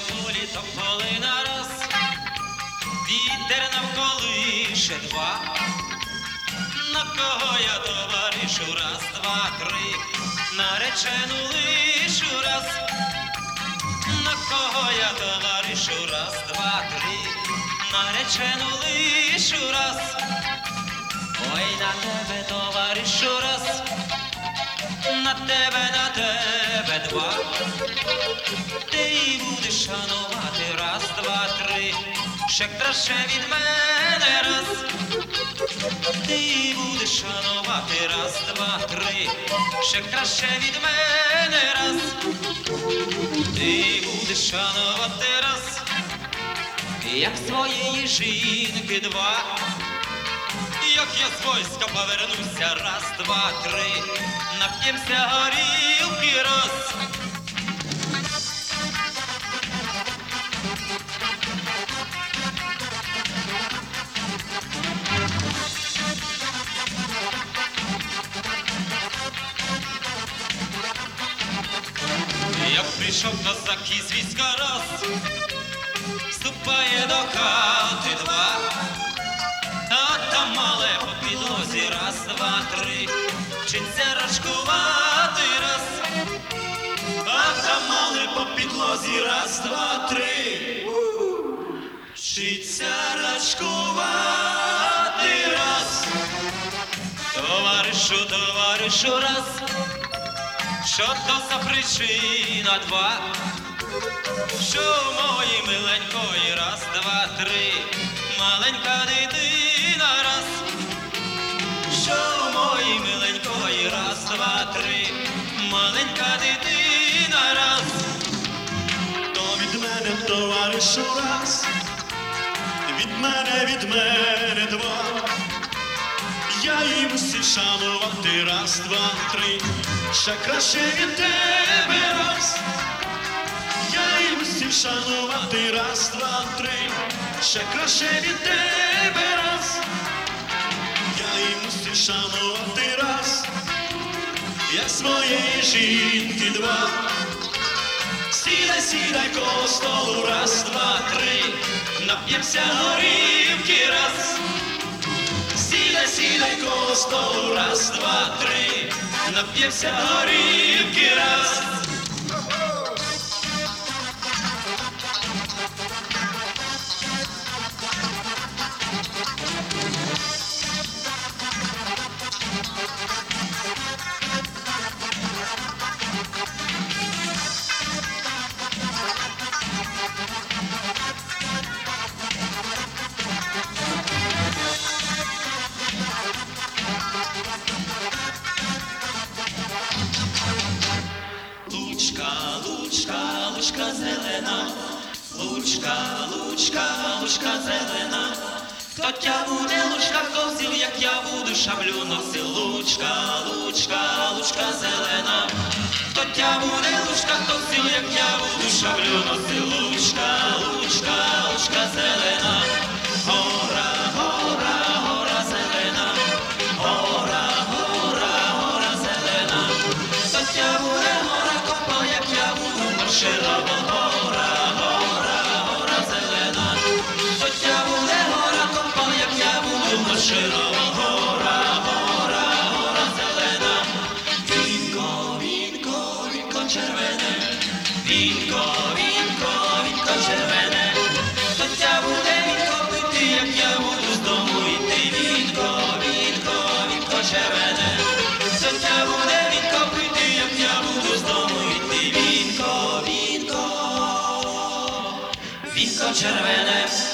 полі тополи нараз, вітер навколише два. На кого я товаришу, раз, два, три, наречену лишу раз. На кого я товаришу, раз, два, три, наречену лишу раз. Ой, на тебе, товаришу, раз, на тебе, на тебе два. Ще краще від мене. Раз. Ти будеш шанувати. Раз, два, три, ще краще від мене. Раз. Ти будеш шанувати. Раз, як своєї жінки два. Як я з войска повернуся, раз, два, три, нап'ємся горілки Прийшов козак із війська раз, вступає до хати два, а там мале по підлозі раз, два, три, вчиться рачкувати раз, а там мале по підлозі раз, два, три, вчиться рачкувати раз, товаришу, товаришу раз. Що то за причина два? Що в моїй миленької раз, два, три, маленька дитина раз, що в моїй миленької раз, два, три, маленька дитина раз, То від мене, товаришу, раз, від мене, від мене два. Я її мусив шанувати. Раз, два, три, ще краще від тебе. Раз. Я її мусив шанувати. Раз, два, три, ще краще від тебе. Раз. Я її мусив шанувати. Раз, як своєї жінки два. Сідай, сідай коло столу, раз, два, три, нап'ємся горівки Сідай коло раз, два, три, нап'ємся горівки раз. Лучка, зелена, лучка, лучка, лучка зелена. Хто тя буде лучка козів, як я буду шаблю носив, лучка, лучка, лучка зелена. Хто тя буде лучка козів, як я буду шаблю носив, буду гора, гора, гора зелена. От буде гора копа, як я буду марширова, гора, гора, гора зелена. Вінко, вінко, вінко червене, вінко, вінко, вінко червене. Вінко, вінко, вінко червене.